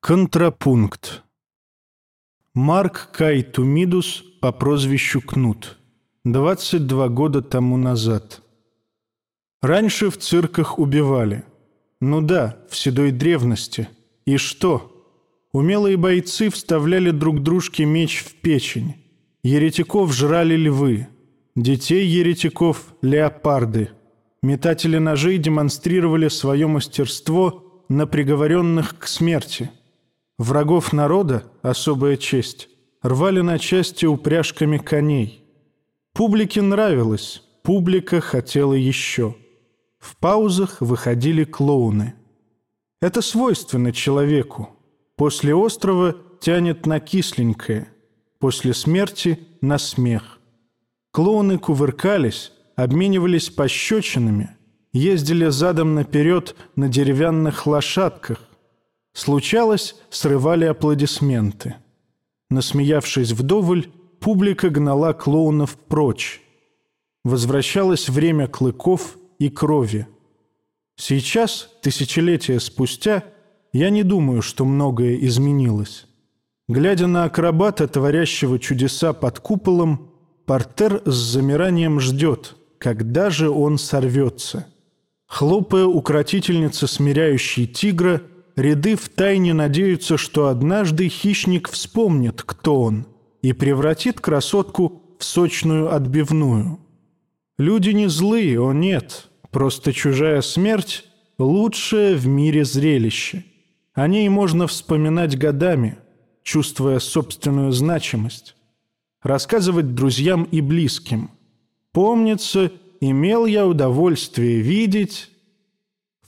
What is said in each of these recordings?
Контрапункт. Марк Кай Тумидус по прозвищу Кнут. 22 года тому назад. Раньше в цирках убивали. Ну да, в седой древности. И что? Умелые бойцы вставляли друг дружке меч в печень. Еретиков жрали львы. Детей еретиков – леопарды. Метатели ножей демонстрировали свое мастерство на приговоренных к смерти – Врагов народа, особая честь, рвали на части упряжками коней. Публике нравилось, публика хотела еще. В паузах выходили клоуны. Это свойственно человеку. После острова тянет на кисленькое, после смерти – на смех. Клоуны кувыркались, обменивались пощечинами, ездили задом наперед на деревянных лошадках, Случалось, срывали аплодисменты. Насмеявшись вдоволь, публика гнала клоунов прочь. Возвращалось время клыков и крови. Сейчас, тысячелетия спустя, я не думаю, что многое изменилось. Глядя на акробата, творящего чудеса под куполом, портер с замиранием ждет, когда же он сорвется. Хлопая укротительница, смиряющей тигра, ряды втайне надеются, что однажды хищник вспомнит, кто он, и превратит красотку в сочную отбивную. Люди не злые, о нет, просто чужая смерть – лучшее в мире зрелище. О ней можно вспоминать годами, чувствуя собственную значимость. Рассказывать друзьям и близким. Помнится, имел я удовольствие видеть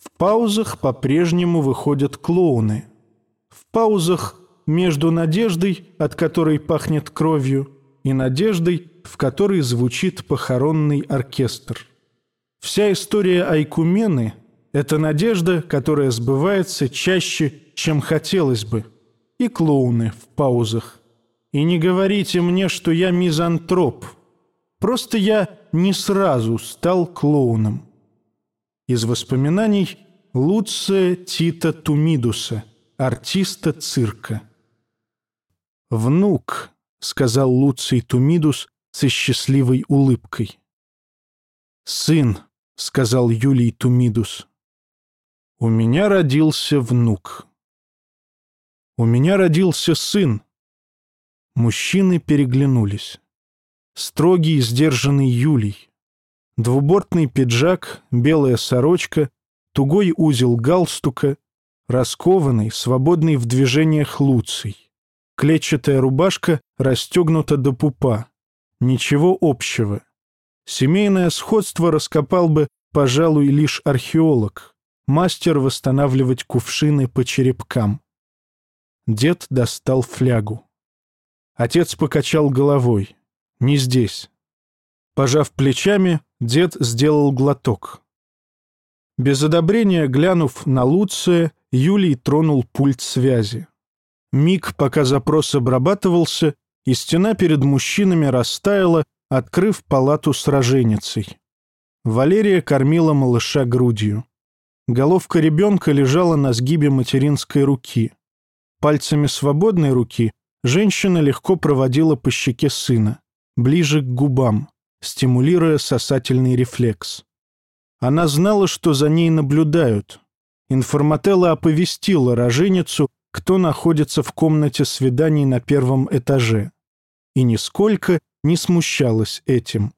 в паузах по-прежнему выходят клоуны. В паузах между надеждой, от которой пахнет кровью, и надеждой, в которой звучит похоронный оркестр. Вся история Айкумены – это надежда, которая сбывается чаще, чем хотелось бы. И клоуны в паузах. И не говорите мне, что я мизантроп. Просто я не сразу стал клоуном. Из воспоминаний Луция Тита Тумидуса, артиста цирка. «Внук», — сказал Луций Тумидус со счастливой улыбкой. «Сын», — сказал Юлий Тумидус. «У меня родился внук». «У меня родился сын». Мужчины переглянулись. Строгий, сдержанный Юлий. Двубортный пиджак, белая сорочка, тугой узел галстука, раскованный, свободный в движениях Луций. Клетчатая рубашка расстегнута до пупа. Ничего общего. Семейное сходство раскопал бы, пожалуй, лишь археолог, мастер восстанавливать кувшины по черепкам. Дед достал флягу. Отец покачал головой. «Не здесь». Пожав плечами, дед сделал глоток. Без одобрения глянув на Луция, Юлий тронул пульт связи. Миг, пока запрос обрабатывался, и стена перед мужчинами растаяла, открыв палату с роженицей. Валерия кормила малыша грудью. Головка ребенка лежала на сгибе материнской руки. Пальцами свободной руки женщина легко проводила по щеке сына, ближе к губам, стимулируя сосательный рефлекс. Она знала, что за ней наблюдают. Информателла оповестила роженицу, кто находится в комнате свиданий на первом этаже. И нисколько не смущалась этим.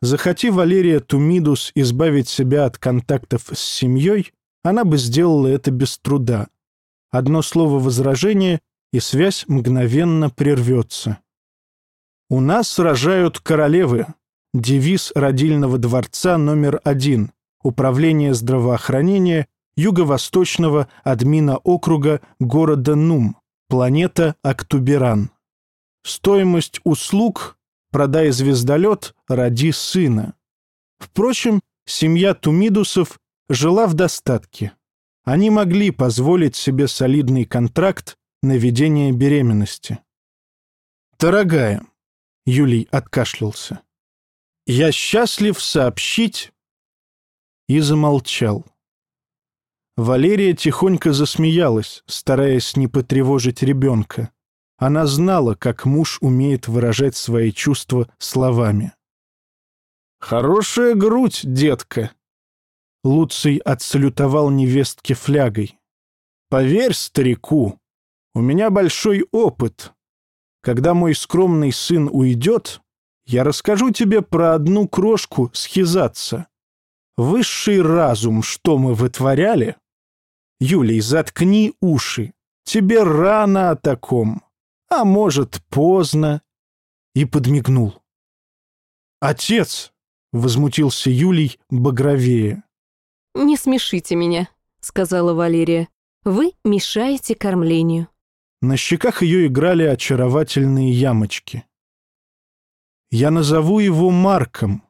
Захоти Валерия Тумидус избавить себя от контактов с семьей, она бы сделала это без труда. Одно слово возражения, и связь мгновенно прервется. «У нас рожают королевы», девиз родильного дворца номер один, Управление здравоохранения Юго-Восточного админа округа города Нум, планета Актуберан. Стоимость услуг «Продай звездолет, роди сына». Впрочем, семья Тумидусов жила в достатке. Они могли позволить себе солидный контракт на ведение беременности. «Дорогая», — Юлий откашлялся, — «я счастлив сообщить, и замолчал. Валерия тихонько засмеялась, стараясь не потревожить ребенка. Она знала, как муж умеет выражать свои чувства словами. «Хорошая грудь, детка!» Луций отсалютовал невестке флягой. «Поверь старику, у меня большой опыт. Когда мой скромный сын уйдет, я расскажу тебе про одну крошку схизаться. Высший разум, что мы вытворяли? Юлий, заткни уши. Тебе рано о таком. А может, поздно. И подмигнул. Отец, возмутился Юлий багровее. «Не смешите меня», — сказала Валерия. «Вы мешаете кормлению». На щеках ее играли очаровательные ямочки. «Я назову его Марком».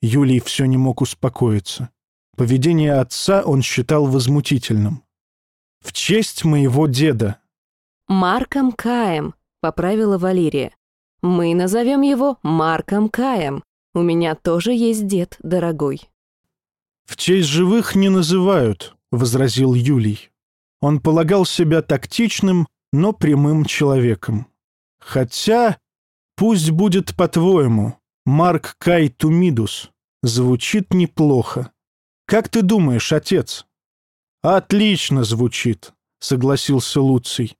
Юлий все не мог успокоиться. Поведение отца он считал возмутительным. «В честь моего деда». «Марком Каем», — поправила Валерия. «Мы назовем его Марком Каем. У меня тоже есть дед, дорогой». «В честь живых не называют», — возразил Юлий. Он полагал себя тактичным, но прямым человеком. Хотя, пусть будет по-твоему, Марк Кай Тумидус. Звучит неплохо. Как ты думаешь, отец? Отлично звучит, согласился Луций.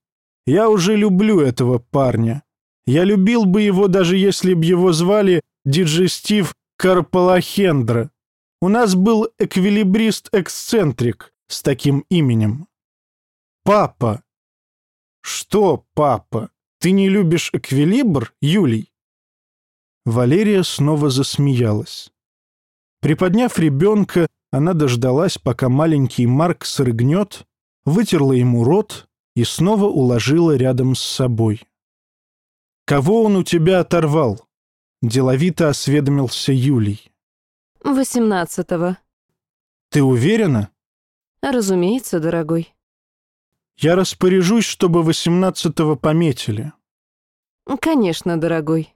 Я уже люблю этого парня. Я любил бы его, даже если б его звали Диджестив Карпалахендра. У нас был эквилибрист-эксцентрик с таким именем. Папа. Что, папа? Ты не любишь эквилибр, Юлий? Валерия снова засмеялась. Приподняв ребенка, она дождалась, пока маленький Марк срыгнет, вытерла ему рот и снова уложила рядом с собой. «Кого он у тебя оторвал?» — деловито осведомился Юлий. «Восемнадцатого». «Ты уверена?» «Разумеется, дорогой». «Я распоряжусь, чтобы восемнадцатого пометили». «Конечно, дорогой».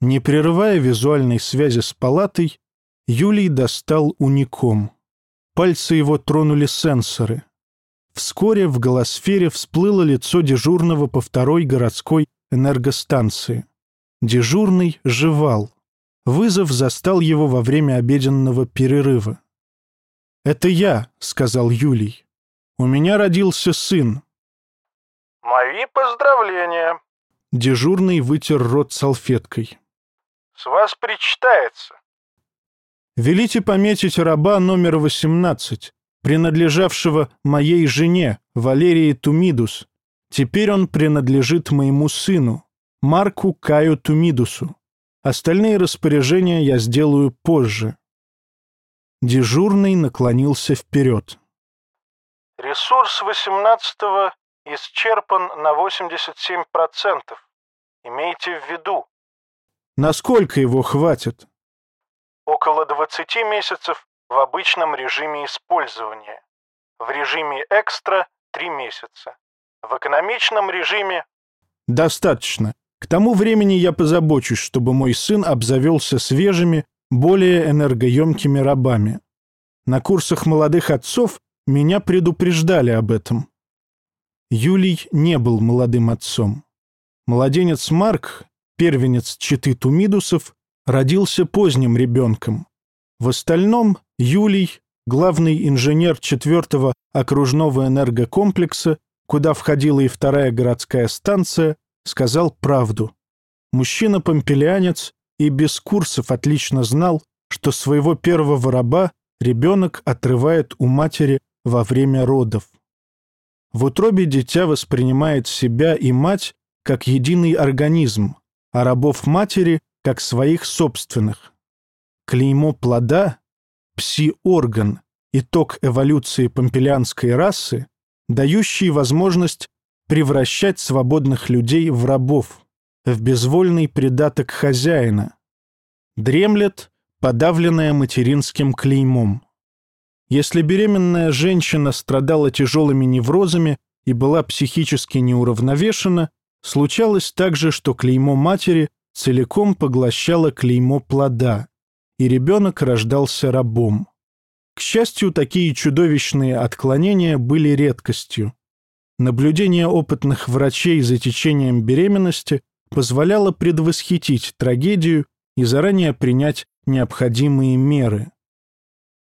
Не прерывая визуальной связи с палатой, Юлий достал уником. Пальцы его тронули сенсоры. Вскоре в голосфере всплыло лицо дежурного по второй городской энергостанции. Дежурный жевал. Вызов застал его во время обеденного перерыва. «Это я», — сказал Юлий. «У меня родился сын». «Мои поздравления», — дежурный вытер рот салфеткой. «С вас причитается». «Велите пометить раба номер 18, принадлежавшего моей жене, Валерии Тумидус. Теперь он принадлежит моему сыну, Марку Каю Тумидусу. Остальные распоряжения я сделаю позже. Дежурный наклонился вперед. Ресурс 18-го исчерпан на 87%. Имейте в виду. Насколько его хватит? Около 20 месяцев в обычном режиме использования. В режиме экстра – 3 месяца. В экономичном режиме... Достаточно. К тому времени я позабочусь, чтобы мой сын обзавелся свежими, более энергоемкими рабами. На курсах молодых отцов меня предупреждали об этом. Юлий не был молодым отцом. Младенец Марк, первенец читы Тумидусов, родился поздним ребенком. В остальном Юлий, главный инженер четвертого окружного энергокомплекса, куда входила и вторая городская станция, сказал правду. Мужчина-помпелианец и без курсов отлично знал, что своего первого раба ребенок отрывает у матери во время родов. В утробе дитя воспринимает себя и мать как единый организм, а рабов матери как своих собственных. Клеймо плода, пси-орган, итог эволюции помпелианской расы, дающий возможность превращать свободных людей в рабов, в безвольный придаток хозяина. Дремлет, подавленная материнским клеймом. Если беременная женщина страдала тяжелыми неврозами и была психически неуравновешена, случалось также, что клеймо матери целиком поглощало клеймо плода, и ребенок рождался рабом. К счастью, такие чудовищные отклонения были редкостью. Наблюдение опытных врачей за течением беременности позволяло предвосхитить трагедию и заранее принять необходимые меры.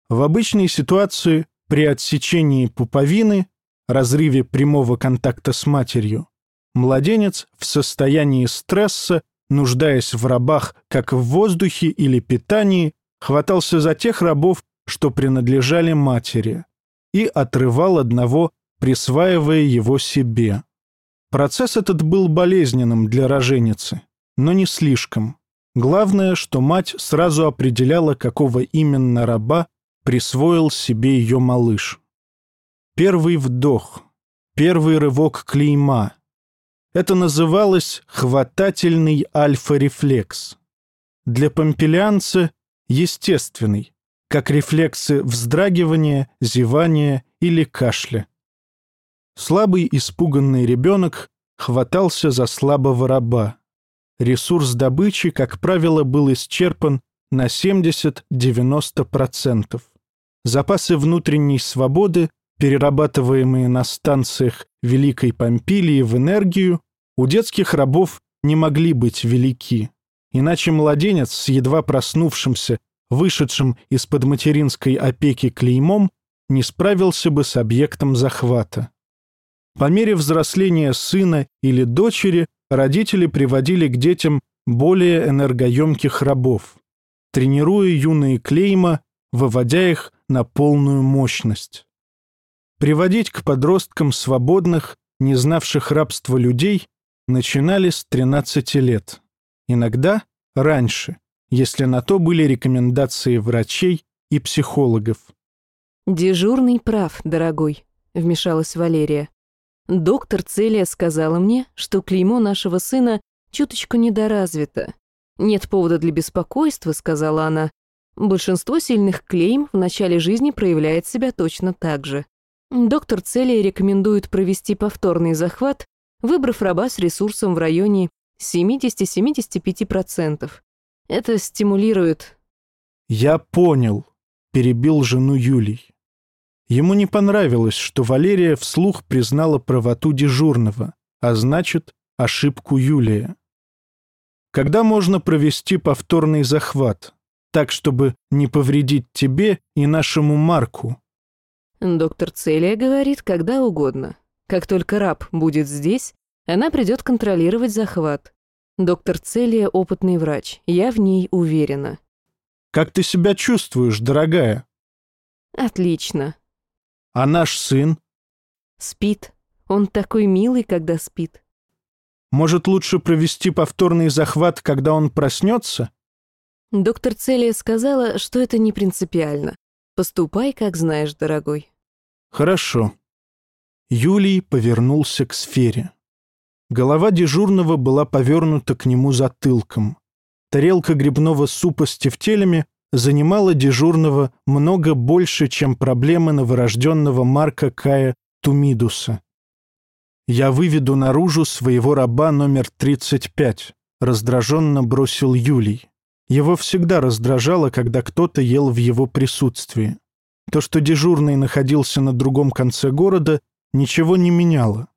В обычной ситуации при отсечении пуповины, разрыве прямого контакта с матерью, младенец в состоянии стресса, нуждаясь в рабах как в воздухе или питании, хватался за тех рабов, что принадлежали матери, и отрывал одного, присваивая его себе. Процесс этот был болезненным для роженицы, но не слишком. Главное, что мать сразу определяла, какого именно раба присвоил себе ее малыш. Первый вдох, первый рывок клейма. Это называлось хватательный альфа-рефлекс. Для помпелианца естественный, как рефлексы вздрагивания, зевания или кашля. Слабый испуганный ребенок хватался за слабого раба. Ресурс добычи, как правило, был исчерпан на 70-90%. Запасы внутренней свободы, перерабатываемые на станциях Великой Помпилии в энергию, у детских рабов не могли быть велики. Иначе младенец с едва проснувшимся, вышедшим из-под материнской опеки клеймом, не справился бы с объектом захвата. По мере взросления сына или дочери родители приводили к детям более энергоемких рабов, тренируя юные клейма, выводя их на полную мощность. Приводить к подросткам свободных, не знавших рабства людей, начинали с 13 лет. Иногда раньше, если на то были рекомендации врачей и психологов. «Дежурный прав, дорогой», — вмешалась Валерия. Доктор Целия сказала мне, что клеймо нашего сына чуточку недоразвито. Нет повода для беспокойства, сказала она. Большинство сильных клейм в начале жизни проявляет себя точно так же. Доктор Целия рекомендует провести повторный захват, выбрав раба с ресурсом в районе 70-75%. Это стимулирует... «Я понял», — перебил жену Юлий. Ему не понравилось, что Валерия вслух признала правоту дежурного, а значит, ошибку Юлия. Когда можно провести повторный захват, так, чтобы не повредить тебе и нашему Марку? Доктор Целия говорит, когда угодно. Как только раб будет здесь, она придет контролировать захват. Доктор Целия — опытный врач, я в ней уверена. Как ты себя чувствуешь, дорогая? Отлично. А наш сын? Спит. Он такой милый, когда спит. Может, лучше провести повторный захват, когда он проснется? Доктор Целия сказала, что это не принципиально. Поступай, как знаешь, дорогой. Хорошо. Юлий повернулся к сфере. Голова дежурного была повернута к нему затылком. Тарелка грибного супа с тефтелями занимала дежурного много больше, чем проблемы новорожденного Марка Кая Тумидуса. «Я выведу наружу своего раба номер 35», — раздраженно бросил Юлий. Его всегда раздражало, когда кто-то ел в его присутствии. То, что дежурный находился на другом конце города, ничего не меняло.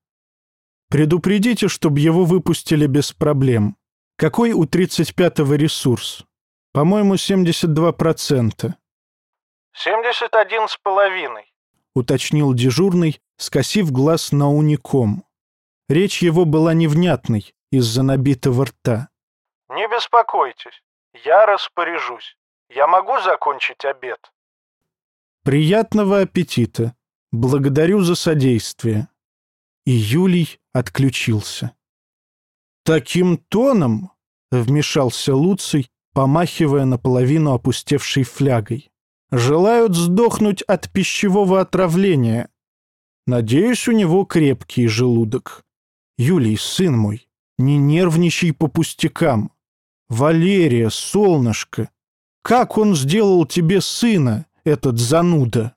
«Предупредите, чтобы его выпустили без проблем. Какой у 35-го ресурс?» По-моему, 72%. 71 с половиной, уточнил дежурный, скосив глаз на уником. Речь его была невнятной из-за набитого рта. Не беспокойтесь, я распоряжусь. Я могу закончить обед? Приятного аппетита. Благодарю за содействие. И Юлий отключился. Таким тоном, вмешался Луций, помахивая наполовину опустевшей флягой. «Желают сдохнуть от пищевого отравления. Надеюсь, у него крепкий желудок. Юлий, сын мой, не нервничай по пустякам. Валерия, солнышко, как он сделал тебе сына, этот зануда?»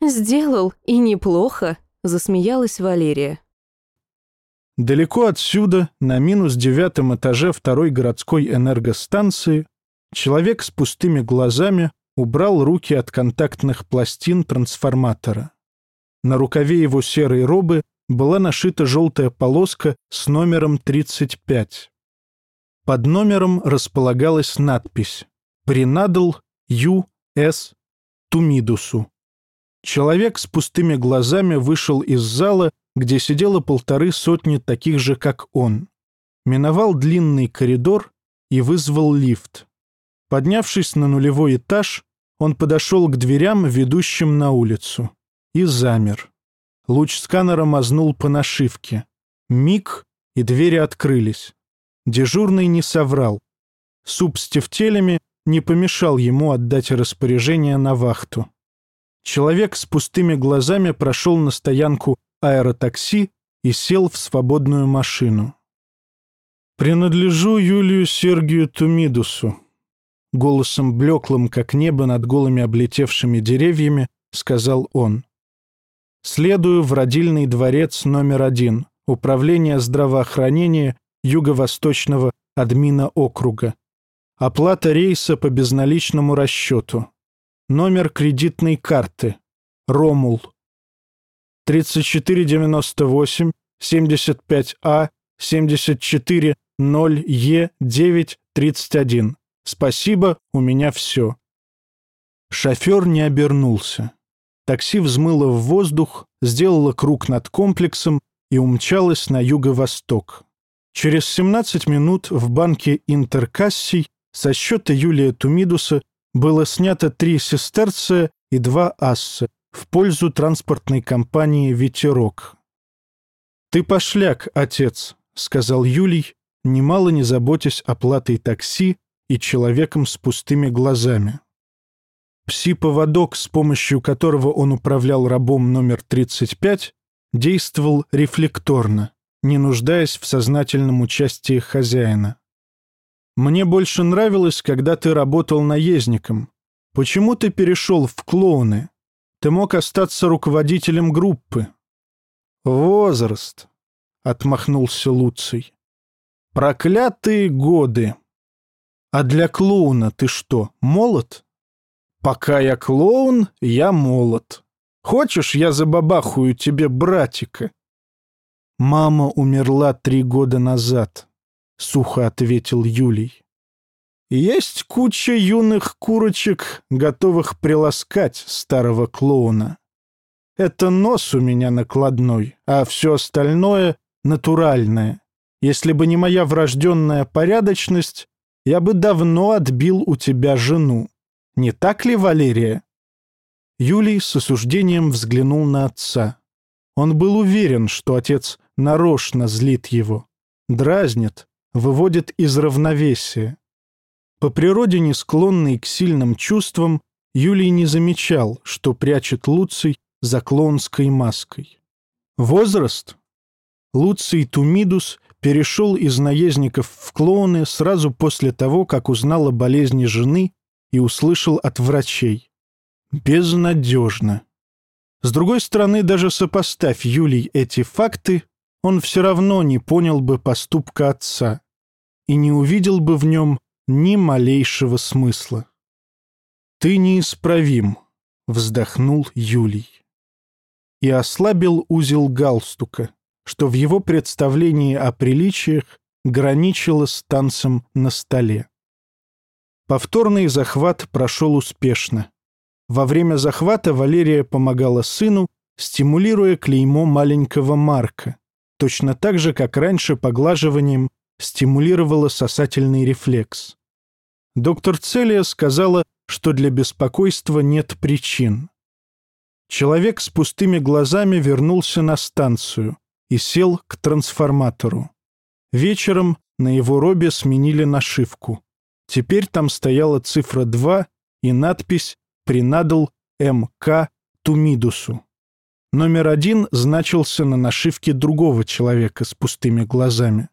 «Сделал, и неплохо», — засмеялась Валерия. Далеко отсюда, на минус девятом этаже второй городской энергостанции, человек с пустыми глазами убрал руки от контактных пластин трансформатора. На рукаве его серой робы была нашита желтая полоска с номером 35. Под номером располагалась надпись «Принадл. С. Тумидусу». Человек с пустыми глазами вышел из зала, где сидело полторы сотни таких же, как он. Миновал длинный коридор и вызвал лифт. Поднявшись на нулевой этаж, он подошел к дверям, ведущим на улицу, и замер. Луч сканера мазнул по нашивке. Миг, и двери открылись. Дежурный не соврал. Суп с тефтелями не помешал ему отдать распоряжение на вахту. Человек с пустыми глазами прошел на стоянку аэротакси и сел в свободную машину. «Принадлежу Юлию Сергию Тумидусу», — голосом блеклым, как небо над голыми облетевшими деревьями, сказал он. «Следую в родильный дворец номер один, Управление здравоохранения Юго-Восточного админа округа. Оплата рейса по безналичному расчету. Номер кредитной карты. Ромул. 3498 75А 74 0Е931. Спасибо, у меня все. Шофер не обернулся. Такси взмыло в воздух, сделало круг над комплексом и умчалось на юго-восток. Через 17 минут в банке Интеркассий со счета Юлия Тумидуса было снято три сестерция и два асса в пользу транспортной компании «Ветерок». «Ты пошляк, отец», — сказал Юлий, немало не заботясь оплатой такси и человеком с пустыми глазами. Пси-поводок, с помощью которого он управлял рабом номер 35, действовал рефлекторно, не нуждаясь в сознательном участии хозяина. «Мне больше нравилось, когда ты работал наездником. Почему ты перешел в клоуны? Ты мог остаться руководителем группы». «Возраст», — отмахнулся Луций. «Проклятые годы!» «А для клоуна ты что, молод?» «Пока я клоун, я молод. Хочешь, я забабахаю тебе братика?» «Мама умерла три года назад», — сухо ответил Юлий. «Есть куча юных курочек, готовых приласкать старого клоуна. Это нос у меня накладной, а все остальное — натуральное. Если бы не моя врожденная порядочность, я бы давно отбил у тебя жену. Не так ли, Валерия?» Юлий с осуждением взглянул на отца. Он был уверен, что отец нарочно злит его, дразнит, выводит из равновесия. По природе не склонный к сильным чувствам, Юлий не замечал, что прячет Луций за клоунской маской. Возраст? Луций Тумидус перешел из наездников в клоуны сразу после того, как узнал о болезни жены и услышал от врачей. Безнадежно. С другой стороны, даже сопоставь Юлий эти факты, он все равно не понял бы поступка отца и не увидел бы в нем ни малейшего смысла. «Ты неисправим», — вздохнул Юлий. И ослабил узел галстука, что в его представлении о приличиях граничило с танцем на столе. Повторный захват прошел успешно. Во время захвата Валерия помогала сыну, стимулируя клеймо маленького Марка, точно так же, как раньше поглаживанием стимулировала сосательный рефлекс. Доктор Целия сказала, что для беспокойства нет причин. Человек с пустыми глазами вернулся на станцию и сел к трансформатору. Вечером на его робе сменили нашивку. Теперь там стояла цифра 2 и надпись «Принадл М.К. Тумидусу». Номер один значился на нашивке другого человека с пустыми глазами.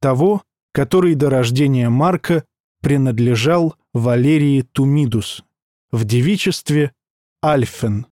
Того, который до рождения Марка принадлежал Валерии Тумидус, в девичестве Альфен.